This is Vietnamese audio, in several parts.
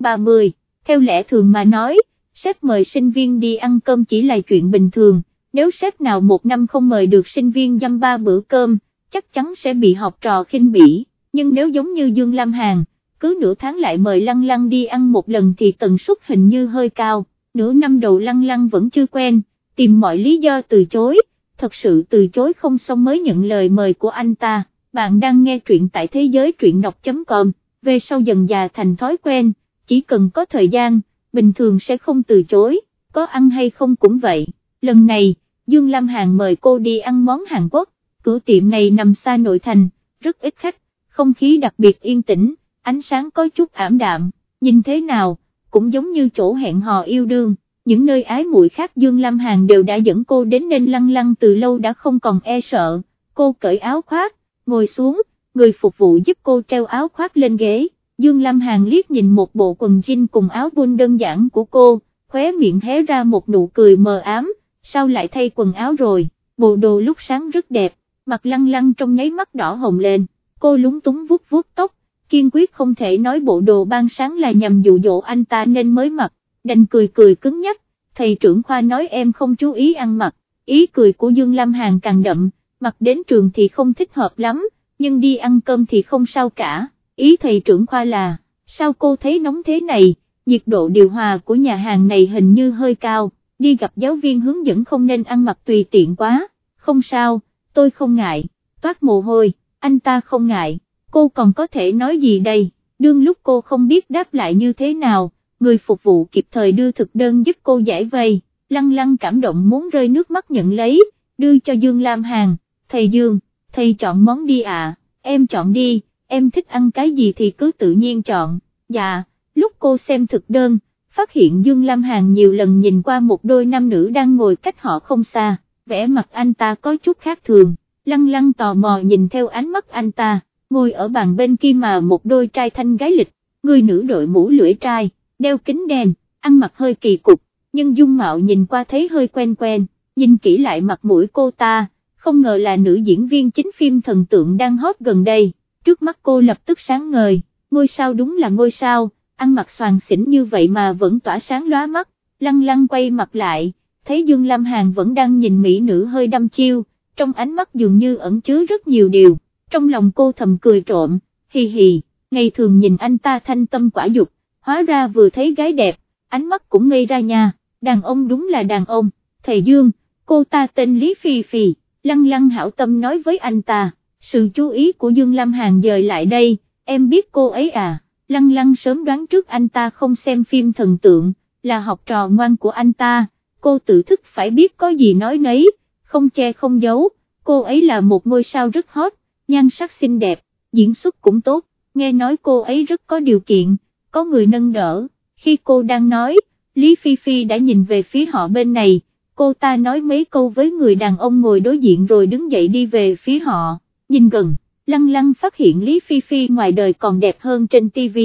chương 30, theo lẽ thường mà nói, sếp mời sinh viên đi ăn cơm chỉ là chuyện bình thường, nếu sếp nào một năm không mời được sinh viên dăm ba bữa cơm, chắc chắn sẽ bị học trò khinh bỉ, nhưng nếu giống như Dương Lam Hàn, cứ nửa tháng lại mời Lăng Lăng đi ăn một lần thì tần suất hình như hơi cao, nửa năm đầu Lăng Lăng vẫn chưa quen, tìm mọi lý do từ chối, thật sự từ chối không xong mới nhận lời mời của anh ta, bạn đang nghe truyện tại thế giới truyện đọc.com, về sau dần già thành thói quen, chỉ cần có thời gian, bình thường sẽ không từ chối, có ăn hay không cũng vậy, lần này, Dương Lam Hàn mời cô đi ăn món Hàn Quốc, cửa tiệm này nằm xa nội thành, rất ít khách, không khí đặc biệt yên tĩnh, ánh sáng có chút ảm đạm, nhìn thế nào, cũng giống như chỗ hẹn hò yêu đương, những nơi ái muội khác Dương Lam Hàn đều đã dẫn cô đến nên lăng lăng từ lâu đã không còn e sợ, cô cởi áo khoác, ngồi xuống, người phục vụ giúp cô treo áo khoác lên ghế, Dương Lam Hàn liếc nhìn một bộ quần jean cùng áo bun đơn giản của cô, khóe miệng hé ra một nụ cười mờ ám, sao lại thay quần áo rồi, bộ đồ lúc sáng rất đẹp, mặt lăng lăng trong nháy mắt đỏ hồng lên, cô lúng túng vuốt vuốt tóc, kiên quyết không thể nói bộ đồ ban sáng là nhằm dụ dỗ anh ta nên mới mặc, đành cười cười cứng nhắc, thầy trưởng khoa nói em không chú ý ăn mặc, ý cười của Dương Lam Hàn càng đậm, mặc đến trường thì không thích hợp lắm, nhưng đi ăn cơm thì không sao cả, ý thầy trưởng khoa là, sao cô thấy nóng thế này, nhiệt độ điều hòa của nhà hàng này hình như hơi cao, đi gặp giáo viên hướng dẫn không nên ăn mặc tùy tiện quá, không sao, tôi không ngại, toát mồ hôi, anh ta không ngại, cô còn có thể nói gì đây, đương lúc cô không biết đáp lại như thế nào, người phục vụ kịp thời đưa thực đơn giúp cô giải vây, lăng lăng cảm động muốn rơi nước mắt nhận lấy, đưa cho Dương Lam Hàn, thầy Dương, thầy chọn món đi à, em chọn đi, em thích ăn cái gì thì cứ tự nhiên chọn, dạ, lúc cô xem thực đơn, phát hiện Dương Lam Hàn nhiều lần nhìn qua một đôi nam nữ đang ngồi cách họ không xa, vẻ mặt anh ta có chút khác thường, lăng lăng tò mò nhìn theo ánh mắt anh ta, ngồi ở bàn bên kia mà một đôi trai thanh gái lịch, người nữ đội mũ lưỡi trai, đeo kính đen, ăn mặc hơi kỳ cục, nhưng dung mạo nhìn qua thấy hơi quen quen, nhìn kỹ lại mặt mũi cô ta, không ngờ là nữ diễn viên chính phim thần tượng đang hot gần đây, trước mắt cô lập tức sáng ngời, ngôi sao đúng là ngôi sao, ăn mặc xoàng xỉn như vậy mà vẫn tỏa sáng lóa mắt, lăng lăng quay mặt lại, thấy Dương Lam Hàn vẫn đang nhìn mỹ nữ hơi đăm chiêu, trong ánh mắt dường như ẩn chứa rất nhiều điều, trong lòng cô thầm cười trộm, hì hì, ngày thường nhìn anh ta thanh tâm quả dục, hóa ra vừa thấy gái đẹp, ánh mắt cũng ngây ra nha, đàn ông đúng là đàn ông, thầy Dương, cô ta tên Lý Phi Phi, lăng lăng hảo tâm nói với anh ta, sự chú ý của Dương Lam Hàn dời lại đây, em biết cô ấy à, lăng lăng sớm đoán trước anh ta không xem phim thần tượng, là học trò ngoan của anh ta, cô tự thức phải biết có gì nói nấy, không che không giấu, cô ấy là một ngôi sao rất hot, nhan sắc xinh đẹp, diễn xuất cũng tốt, nghe nói cô ấy rất có điều kiện, có người nâng đỡ, khi cô đang nói, Lý Phi Phi đã nhìn về phía họ bên này, cô ta nói mấy câu với người đàn ông ngồi đối diện rồi đứng dậy đi về phía họ, nhìn gần, lăng lăng phát hiện Lý Phi Phi ngoài đời còn đẹp hơn trên TV,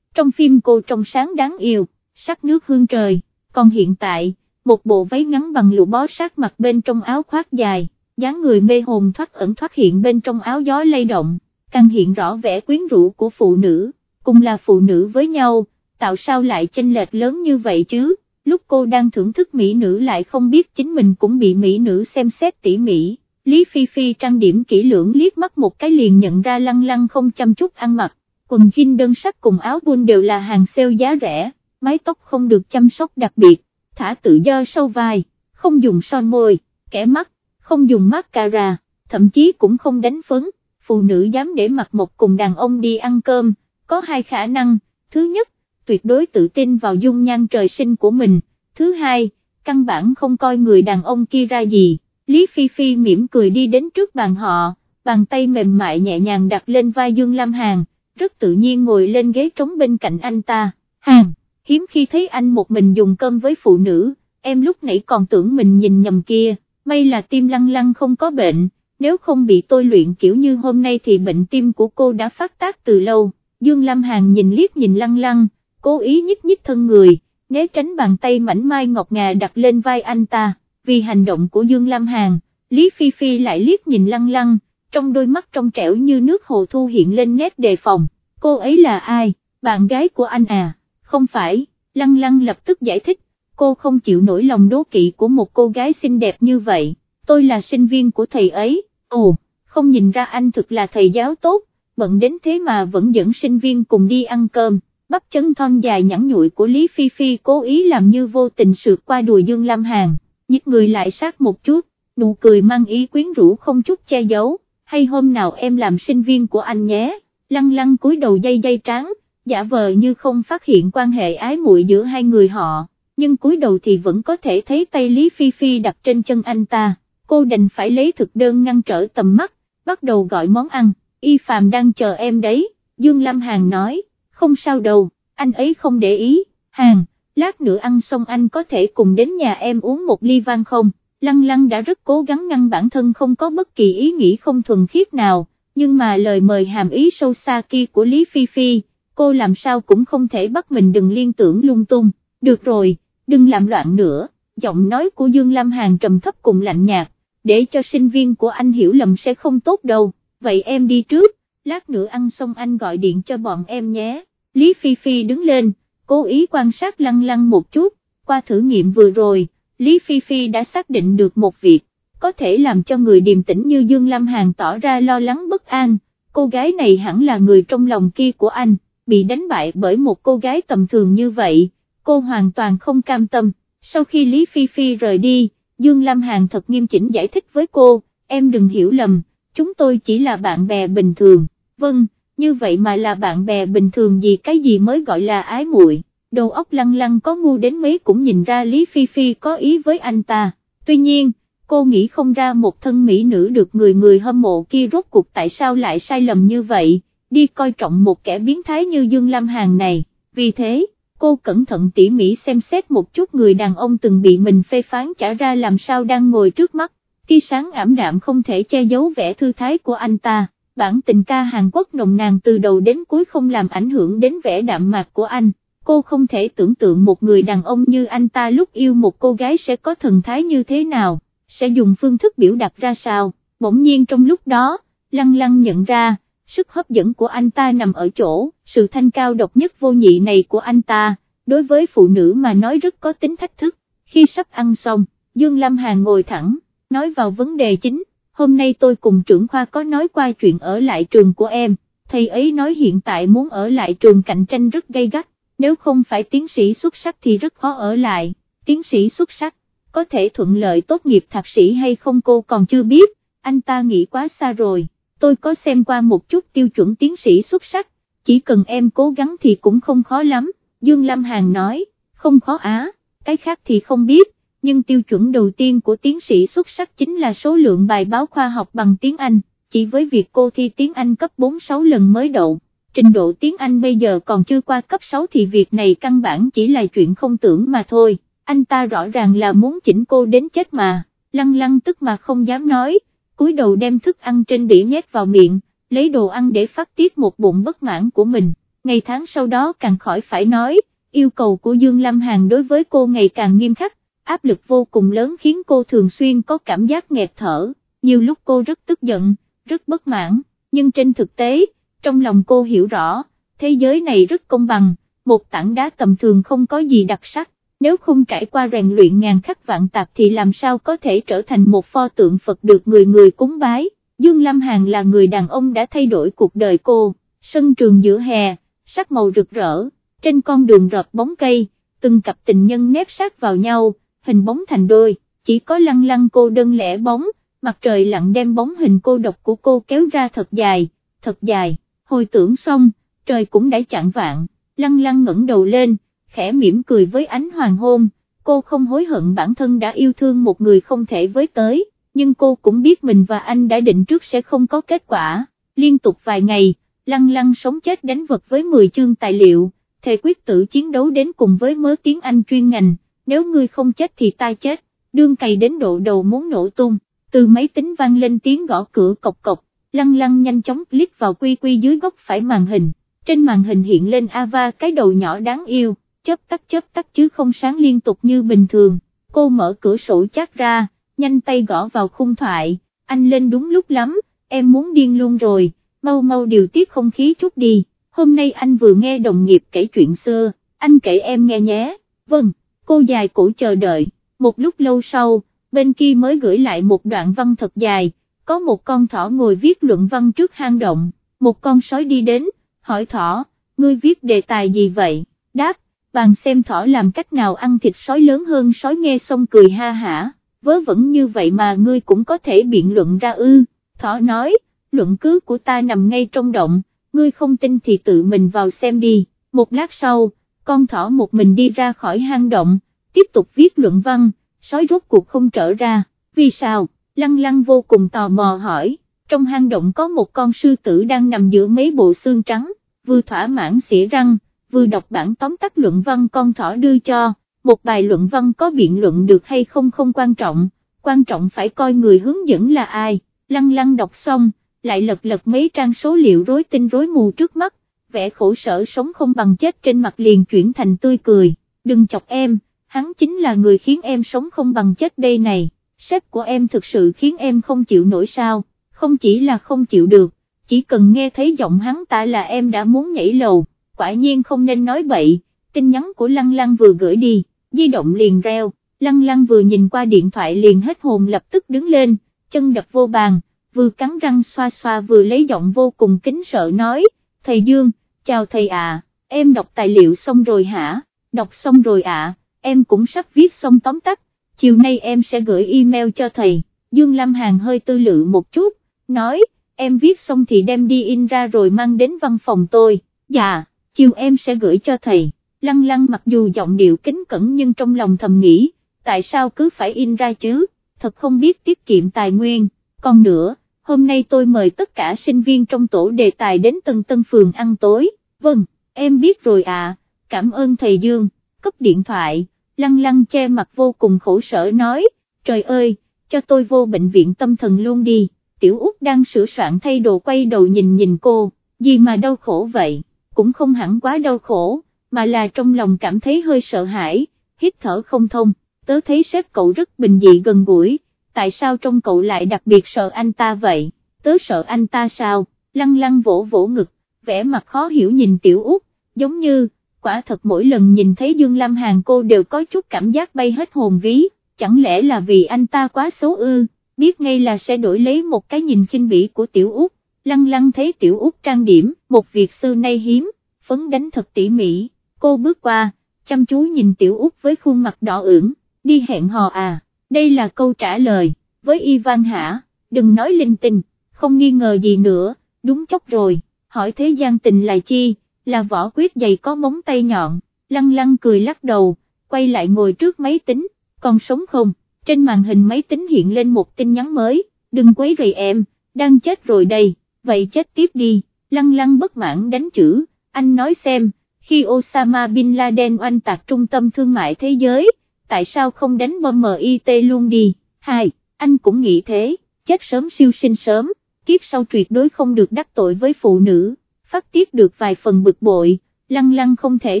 trong phim cô trong sáng đáng yêu, sắc nước hương trời, còn hiện tại, một bộ váy ngắn bằng lụa bó sát mặt bên trong áo khoác dài, dáng người mê hồn thoát ẩn thoát hiện bên trong áo gió lay động, càng hiện rõ vẻ quyến rũ của phụ nữ, cùng là phụ nữ với nhau, tạo sao lại chênh lệch lớn như vậy chứ, lúc cô đang thưởng thức mỹ nữ lại không biết chính mình cũng bị mỹ nữ xem xét tỉ mỉ. Lý Phi Phi trang điểm kỹ lưỡng liếc mắt một cái liền nhận ra lăng lăng không chăm chút ăn mặc, quần jean đơn sắc cùng áo buôn đều là hàng sale giá rẻ, mái tóc không được chăm sóc đặc biệt, thả tự do sâu vai, không dùng son môi, kẻ mắt, không dùng mascara, thậm chí cũng không đánh phấn, phụ nữ dám để mặc một cùng đàn ông đi ăn cơm, có hai khả năng, thứ nhất, tuyệt đối tự tin vào dung nhan trời sinh của mình, thứ hai, căn bản không coi người đàn ông kia ra gì, Lý Phi Phi mỉm cười đi đến trước bàn họ, bàn tay mềm mại nhẹ nhàng đặt lên vai Dương Lam Hàn, rất tự nhiên ngồi lên ghế trống bên cạnh anh ta, Hàn, hiếm khi thấy anh một mình dùng cơm với phụ nữ, em lúc nãy còn tưởng mình nhìn nhầm kia, may là tim lăng lăng không có bệnh, nếu không bị tôi luyện kiểu như hôm nay thì bệnh tim của cô đã phát tác từ lâu, Dương Lam Hàn nhìn liếc nhìn lăng lăng, cố ý nhích nhích thân người, né tránh bàn tay mảnh mai ngọc ngà đặt lên vai anh ta, vì hành động của Dương Lam Hàn, Lý Phi Phi lại liếc nhìn lăng lăng, trong đôi mắt trong trẻo như nước hồ thu hiện lên nét đề phòng, cô ấy là ai, bạn gái của anh à, không phải, lăng lăng lập tức giải thích, cô không chịu nổi lòng đố kỵ của một cô gái xinh đẹp như vậy, tôi là sinh viên của thầy ấy, ồ, không nhìn ra anh thực là thầy giáo tốt, bận đến thế mà vẫn dẫn sinh viên cùng đi ăn cơm, bắp chân thon dài nhẵn nhụi của Lý Phi Phi cố ý làm như vô tình sượt qua đùi Dương Lam Hàn, nhích người lại sát một chút, nụ cười mang ý quyến rũ không chút che giấu, hay hôm nào em làm sinh viên của anh nhé, lăng lăng cúi đầu dây dây trắng, giả vờ như không phát hiện quan hệ ái muội giữa hai người họ, nhưng cúi đầu thì vẫn có thể thấy tay Lý Phi Phi đặt trên chân anh ta, cô đành phải lấy thực đơn ngăn trở tầm mắt, bắt đầu gọi món ăn, y phàm đang chờ em đấy, Dương Lam Hàn nói, không sao đâu, anh ấy không để ý, Hàn, lát nữa ăn xong anh có thể cùng đến nhà em uống một ly vang không, Lăng Lăng đã rất cố gắng ngăn bản thân không có bất kỳ ý nghĩ không thuần khiết nào, nhưng mà lời mời hàm ý sâu xa kia của Lý Phi Phi, cô làm sao cũng không thể bắt mình đừng liên tưởng lung tung, được rồi, đừng làm loạn nữa, giọng nói của Dương Lam Hàn trầm thấp cùng lạnh nhạt, để cho sinh viên của anh hiểu lầm sẽ không tốt đâu, vậy em đi trước, lát nữa ăn xong anh gọi điện cho bọn em nhé, Lý Phi Phi đứng lên, cố ý quan sát lăng lăng một chút, qua thử nghiệm vừa rồi, Lý Phi Phi đã xác định được một việc, có thể làm cho người điềm tĩnh như Dương Lam Hàn tỏ ra lo lắng bất an, cô gái này hẳn là người trong lòng kia của anh, bị đánh bại bởi một cô gái tầm thường như vậy, cô hoàn toàn không cam tâm, sau khi Lý Phi Phi rời đi, Dương Lam Hàn thật nghiêm chỉnh giải thích với cô, em đừng hiểu lầm, chúng tôi chỉ là bạn bè bình thường, vâng, như vậy mà là bạn bè bình thường gì cái gì mới gọi là ái muội. đầu óc lăng lăng có ngu đến mấy cũng nhìn ra Lý Phi Phi có ý với anh ta, tuy nhiên, cô nghĩ không ra một thân mỹ nữ được người người hâm mộ kia rốt cuộc tại sao lại sai lầm như vậy, đi coi trọng một kẻ biến thái như Dương Lam Hàn này, vì thế, cô cẩn thận tỉ mỉ xem xét một chút người đàn ông từng bị mình phê phán trả ra làm sao đang ngồi trước mắt, tia sáng ảm đạm không thể che giấu vẻ thư thái của anh ta, bản tình ca Hàn Quốc nồng nàn từ đầu đến cuối không làm ảnh hưởng đến vẻ đạm mạc của anh. Cô không thể tưởng tượng một người đàn ông như anh ta lúc yêu một cô gái sẽ có thần thái như thế nào sẽ dùng phương thức biểu đạt ra sao, bỗng nhiên trong lúc đó, lăng lăng nhận ra, sức hấp dẫn của anh ta nằm ở chỗ, sự thanh cao độc nhất vô nhị này của anh ta, đối với phụ nữ mà nói rất có tính thách thức, khi sắp ăn xong, Dương Lâm Hà ngồi thẳng, nói vào vấn đề chính, hôm nay tôi cùng trưởng khoa có nói qua chuyện ở lại trường của em, thầy ấy nói hiện tại muốn ở lại trường cạnh tranh rất gay gắt, nếu không phải tiến sĩ xuất sắc thì rất khó ở lại, tiến sĩ xuất sắc có thể thuận lợi tốt nghiệp thạc sĩ hay không cô còn chưa biết, anh ta nghĩ quá xa rồi, tôi có xem qua một chút tiêu chuẩn tiến sĩ xuất sắc, chỉ cần em cố gắng thì cũng không khó lắm, Dương Lâm Hàn nói, không khó á, cái khác thì không biết, nhưng tiêu chuẩn đầu tiên của tiến sĩ xuất sắc chính là số lượng bài báo khoa học bằng tiếng Anh, chỉ với việc cô thi tiếng Anh cấp 4-6 lần mới đậu. Trình độ tiếng Anh bây giờ còn chưa qua cấp 6 thì việc này căn bản chỉ là chuyện không tưởng mà thôi. Anh ta rõ ràng là muốn chỉnh cô đến chết mà, lăng lăng tức mà không dám nói, cúi đầu đem thức ăn trên đĩa nhét vào miệng, lấy đồ ăn để phát tiết một bụng bất mãn của mình, ngày tháng sau đó càng khỏi phải nói, yêu cầu của Dương Lam Hàn đối với cô ngày càng nghiêm khắc, áp lực vô cùng lớn khiến cô thường xuyên có cảm giác nghẹt thở, nhiều lúc cô rất tức giận, rất bất mãn, nhưng trên thực tế, trong lòng cô hiểu rõ, thế giới này rất công bằng, một tảng đá tầm thường không có gì đặc sắc, nếu không trải qua rèn luyện ngàn khắc vạn tạp thì làm sao có thể trở thành một pho tượng Phật được người người cúng bái, Dương Lâm Hàn là người đàn ông đã thay đổi cuộc đời cô, sân trường giữa hè, sắc màu rực rỡ, trên con đường rợp bóng cây, từng cặp tình nhân nép sát vào nhau, hình bóng thành đôi, chỉ có lăng lăng cô đơn lẻ bóng, mặt trời lặng đem bóng hình cô độc của cô kéo ra thật dài, thật dài, hồi tưởng xong, trời cũng đã chạng vạn, lăng lăng ngẩng đầu lên, khẽ mỉm cười với ánh hoàng hôn, cô không hối hận bản thân đã yêu thương một người không thể với tới, nhưng cô cũng biết mình và anh đã định trước sẽ không có kết quả, liên tục vài ngày, lăng lăng sống chết đánh vật với 10 chương tài liệu, thề quyết tử chiến đấu đến cùng với mớ tiếng Anh chuyên ngành, nếu ngươi không chết thì ta chết, đương cày đến độ đầu muốn nổ tung, từ máy tính vang lên tiếng gõ cửa cộc cộc, lăng lăng nhanh chóng click vào quy quy dưới góc phải màn hình, trên màn hình hiện lên Ava cái đầu nhỏ đáng yêu chớp tắt chớp tắt chứ không sáng liên tục như bình thường, cô mở cửa sổ chát ra, nhanh tay gõ vào khung thoại, anh lên đúng lúc lắm, em muốn điên luôn rồi, mau mau điều tiết không khí chút đi, hôm nay anh vừa nghe đồng nghiệp kể chuyện xưa, anh kể em nghe nhé, vâng, cô dài cổ chờ đợi, một lúc lâu sau, bên kia mới gửi lại một đoạn văn thật dài, có một con thỏ ngồi viết luận văn trước hang động, một con sói đi đến, hỏi thỏ, ngươi viết đề tài gì vậy, đáp, bàn xem thỏ làm cách nào ăn thịt sói lớn hơn sói nghe xong cười ha hả, vớ vẩn như vậy mà ngươi cũng có thể biện luận ra ư, thỏ nói, luận cứ của ta nằm ngay trong động, ngươi không tin thì tự mình vào xem đi, một lát sau, con thỏ một mình đi ra khỏi hang động, tiếp tục viết luận văn, sói rốt cuộc không trở ra, vì sao, lăng lăng vô cùng tò mò hỏi, trong hang động có một con sư tử đang nằm giữa mấy bộ xương trắng, vừa thỏa mãn xỉa răng, vừa đọc bản tóm tắt luận văn con thỏ đưa cho, một bài luận văn có biện luận được hay không không quan trọng, quan trọng phải coi người hướng dẫn là ai, lăng lăng đọc xong, lại lật lật mấy trang số liệu rối tinh rối mù trước mắt, vẻ khổ sở sống không bằng chết trên mặt liền chuyển thành tươi cười, đừng chọc em, hắn chính là người khiến em sống không bằng chết đây này, sếp của em thực sự khiến em không chịu nổi sao, không chỉ là không chịu được, chỉ cần nghe thấy giọng hắn ta là em đã muốn nhảy lầu, quả nhiên không nên nói bậy, tin nhắn của Lăng Lăng vừa gửi đi, di động liền reo, Lăng Lăng vừa nhìn qua điện thoại liền hết hồn lập tức đứng lên, chân đập vô bàn, vừa cắn răng xoa xoa vừa lấy giọng vô cùng kính sợ nói, thầy Dương, chào thầy à, em đọc tài liệu xong rồi hả, đọc xong rồi ạ, em cũng sắp viết xong tóm tắt, chiều nay em sẽ gửi email cho thầy, Dương Lâm Hàn hơi tư lự một chút, nói, em viết xong thì đem đi in ra rồi mang đến văn phòng tôi, dạ, chiều em sẽ gửi cho thầy, lăng lăng mặc dù giọng điệu kính cẩn nhưng trong lòng thầm nghĩ, tại sao cứ phải in ra chứ, thật không biết tiết kiệm tài nguyên, còn nữa, hôm nay tôi mời tất cả sinh viên trong tổ đề tài đến Tân Tân Phường ăn tối, vâng, em biết rồi à, cảm ơn thầy Dương, cấp điện thoại, lăng lăng che mặt vô cùng khổ sở nói, trời ơi, cho tôi vô bệnh viện tâm thần luôn đi, tiểu út đang sửa soạn thay đồ quay đầu nhìn nhìn cô, gì mà đau khổ vậy, cũng không hẳn quá đau khổ, mà là trong lòng cảm thấy hơi sợ hãi, hít thở không thông, tớ thấy sếp cậu rất bình dị gần gũi, tại sao trong cậu lại đặc biệt sợ anh ta vậy, tớ sợ anh ta sao, lăng lăng vỗ vỗ ngực, vẻ mặt khó hiểu nhìn tiểu út, giống như, quả thật mỗi lần nhìn thấy Dương Lam Hàn cô đều có chút cảm giác bay hết hồn ví, chẳng lẽ là vì anh ta quá xấu ư, biết ngay là sẽ đổi lấy một cái nhìn khinh bỉ của tiểu út, lăng lăng thấy tiểu út trang điểm, một việc xưa nay hiếm, phấn đánh thật tỉ mỉ, cô bước qua, chăm chú nhìn tiểu út với khuôn mặt đỏ ửng, đi hẹn hò à, đây là câu trả lời, với Ivan hả, đừng nói linh tinh, không nghi ngờ gì nữa, đúng chốc rồi, hỏi thế gian tình là chi, là vỏ quyết dày có móng tay nhọn, lăng lăng cười lắc đầu, quay lại ngồi trước máy tính, còn sống không, trên màn hình máy tính hiện lên một tin nhắn mới, đừng quấy rầy em, đang chết rồi đây, vậy chết tiếp đi, lăng lăng bất mãn đánh chữ, anh nói xem, khi Osama Bin Laden oanh tạc trung tâm thương mại thế giới, tại sao không đánh bom MIT luôn đi, hai, anh cũng nghĩ thế, chết sớm siêu sinh sớm, kiếp sau tuyệt đối không được đắc tội với phụ nữ, phát tiết được vài phần bực bội, lăng lăng không thể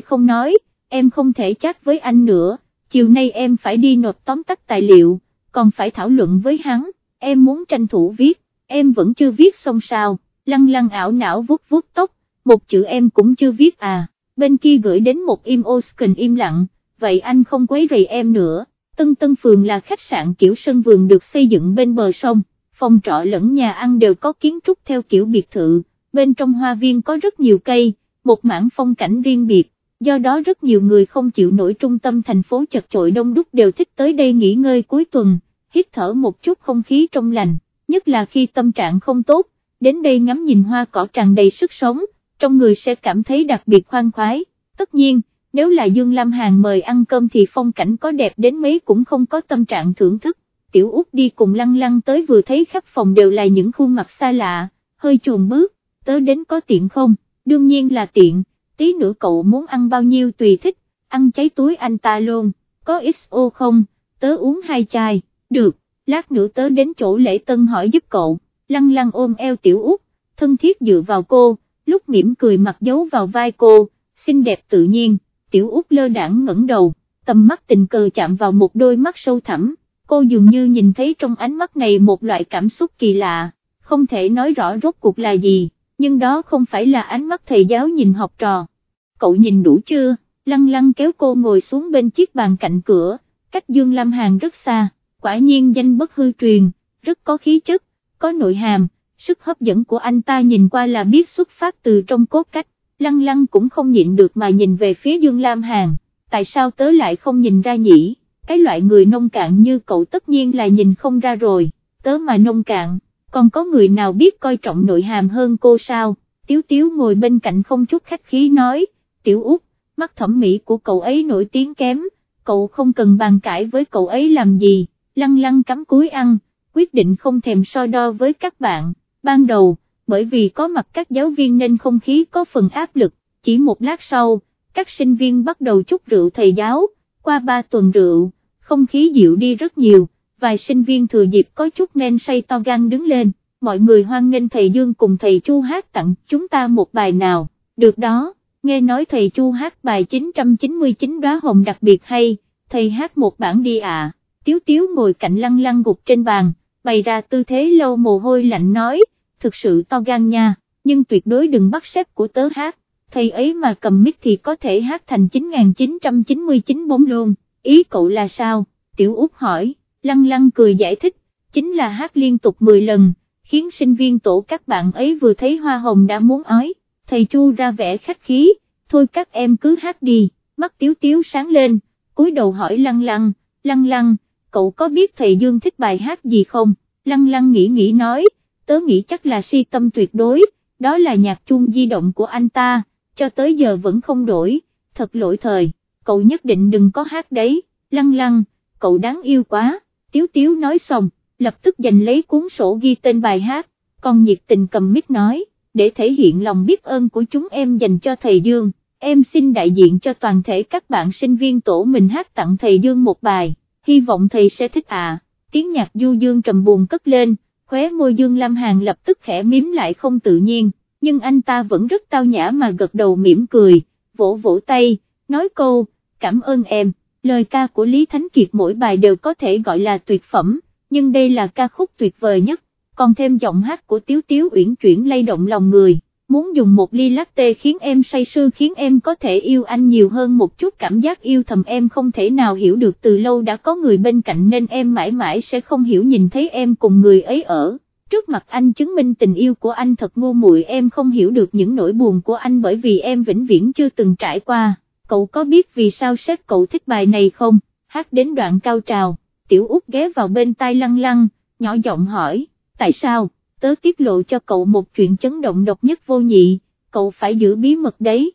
không nói, em không thể chat với anh nữa, chiều nay em phải đi nộp tóm tắt tài liệu, còn phải thảo luận với hắn, em muốn tranh thủ viết, em vẫn chưa viết xong sao, lăng lăng ảo não vuốt vuốt tóc, một chữ em cũng chưa viết à, bên kia gửi đến một im ô im lặng, vậy anh không quấy rầy em nữa, Tân Tân Phường là khách sạn kiểu sân vườn được xây dựng bên bờ sông, phòng trọ lẫn nhà ăn đều có kiến trúc theo kiểu biệt thự, bên trong hoa viên có rất nhiều cây, một mảng phong cảnh riêng biệt, do đó rất nhiều người không chịu nổi trung tâm thành phố chật chội đông đúc đều thích tới đây nghỉ ngơi cuối tuần, hít thở một chút không khí trong lành, nhất là khi tâm trạng không tốt, đến đây ngắm nhìn hoa cỏ tràn đầy sức sống, trong người sẽ cảm thấy đặc biệt khoan khoái, tất nhiên, nếu là Dương Lam Hàn mời ăn cơm thì phong cảnh có đẹp đến mấy cũng không có tâm trạng thưởng thức, tiểu út đi cùng lăng lăng tới vừa thấy khắp phòng đều là những khuôn mặt xa lạ, hơi chuồn bước, tớ đến có tiện không, đương nhiên là tiện, tí nữa cậu muốn ăn bao nhiêu tùy thích, ăn cháy túi anh ta luôn, có XO không, tớ uống hai chai, được, lát nữa tớ đến chỗ lễ tân hỏi giúp cậu, lăng lăng ôm eo tiểu út, thân thiết dựa vào cô, lúc mỉm cười mặt giấu vào vai cô, xinh đẹp tự nhiên, tiểu út lơ đảng ngẩng đầu, tầm mắt tình cờ chạm vào một đôi mắt sâu thẳm, cô dường như nhìn thấy trong ánh mắt này một loại cảm xúc kỳ lạ, không thể nói rõ rốt cuộc là gì nhưng đó không phải là ánh mắt thầy giáo nhìn học trò. Cậu nhìn đủ chưa, lăng lăng kéo cô ngồi xuống bên chiếc bàn cạnh cửa, cách Dương Lam Hàn rất xa, quả nhiên danh bất hư truyền, rất có khí chất, có nội hàm, sức hấp dẫn của anh ta nhìn qua là biết xuất phát từ trong cốt cách, lăng lăng cũng không nhịn được mà nhìn về phía Dương Lam Hàn, tại sao tớ lại không nhìn ra nhỉ, cái loại người nông cạn như cậu tất nhiên là nhìn không ra rồi, tớ mà nông cạn, còn có người nào biết coi trọng nội hàm hơn cô sao, Tiếu Tiếu ngồi bên cạnh không chút khách khí nói, Tiểu Út, mắt thẩm mỹ của cậu ấy nổi tiếng kém, cậu không cần bàn cãi với cậu ấy làm gì, lăng lăng cắm cúi ăn, quyết định không thèm so đo với các bạn, ban đầu, bởi vì có mặt các giáo viên nên không khí có phần áp lực, chỉ một lát sau, các sinh viên bắt đầu chúc rượu thầy giáo, qua ba tuần rượu, không khí dịu đi rất nhiều, vài sinh viên thừa dịp có chút men say to gan đứng lên, mọi người hoan nghênh thầy Dương cùng thầy Chu hát tặng chúng ta một bài nào, được đó, nghe nói thầy Chu hát bài 999 đóa hồng đặc biệt hay, thầy hát một bản đi à, tiếu tiếu ngồi cạnh lăng lăng gục trên bàn, bày ra tư thế lâu mồ hôi lạnh nói, thực sự to gan nha, nhưng tuyệt đối đừng bắt xếp của tớ hát, thầy ấy mà cầm mic thì có thể hát thành 9999 bóng luôn, ý cậu là sao, tiểu út hỏi, lăng lăng cười giải thích, chính là hát liên tục 10 lần, khiến sinh viên tổ các bạn ấy vừa thấy hoa hồng đã muốn ói, thầy Chu ra vẻ khách khí, thôi các em cứ hát đi, mắt tiếu tiếu sáng lên, cúi đầu hỏi lăng lăng, lăng lăng, cậu có biết thầy Dương thích bài hát gì không, lăng lăng nghĩ nghĩ nói, tớ nghĩ chắc là si tâm tuyệt đối, đó là nhạc chuông di động của anh ta, cho tới giờ vẫn không đổi, thật lỗi thời, cậu nhất định đừng có hát đấy, lăng lăng, cậu đáng yêu quá, tiếu tiếu nói xong, lập tức giành lấy cuốn sổ ghi tên bài hát, còn nhiệt tình cầm mic nói, để thể hiện lòng biết ơn của chúng em dành cho thầy Dương, em xin đại diện cho toàn thể các bạn sinh viên tổ mình hát tặng thầy Dương một bài, hy vọng thầy sẽ thích à, tiếng nhạc du dương trầm buồn cất lên, khóe môi Dương Lam Hàn lập tức khẽ miếm lại không tự nhiên, nhưng anh ta vẫn rất tao nhã mà gật đầu mỉm cười, vỗ vỗ tay, nói câu, cảm ơn em, lời ca của Lý Thánh Kiệt mỗi bài đều có thể gọi là tuyệt phẩm, nhưng đây là ca khúc tuyệt vời nhất, còn thêm giọng hát của Tiếu Tiếu uyển chuyển lay động lòng người, muốn dùng một ly latte khiến em say sưa khiến em có thể yêu anh nhiều hơn một chút. Cảm giác yêu thầm em không thể nào hiểu được từ lâu đã có người bên cạnh nên em mãi mãi sẽ không hiểu nhìn thấy em cùng người ấy ở. Trước mặt anh chứng minh tình yêu của anh thật ngu muội em không hiểu được những nỗi buồn của anh bởi vì em vĩnh viễn chưa từng trải qua, cậu có biết vì sao sếp cậu thích bài này không, hát đến đoạn cao trào. Tiểu út ghé vào bên tai lăng lăng, nhỏ giọng hỏi, tại sao, tớ tiết lộ cho cậu một chuyện chấn động độc nhất vô nhị, cậu phải giữ bí mật đấy.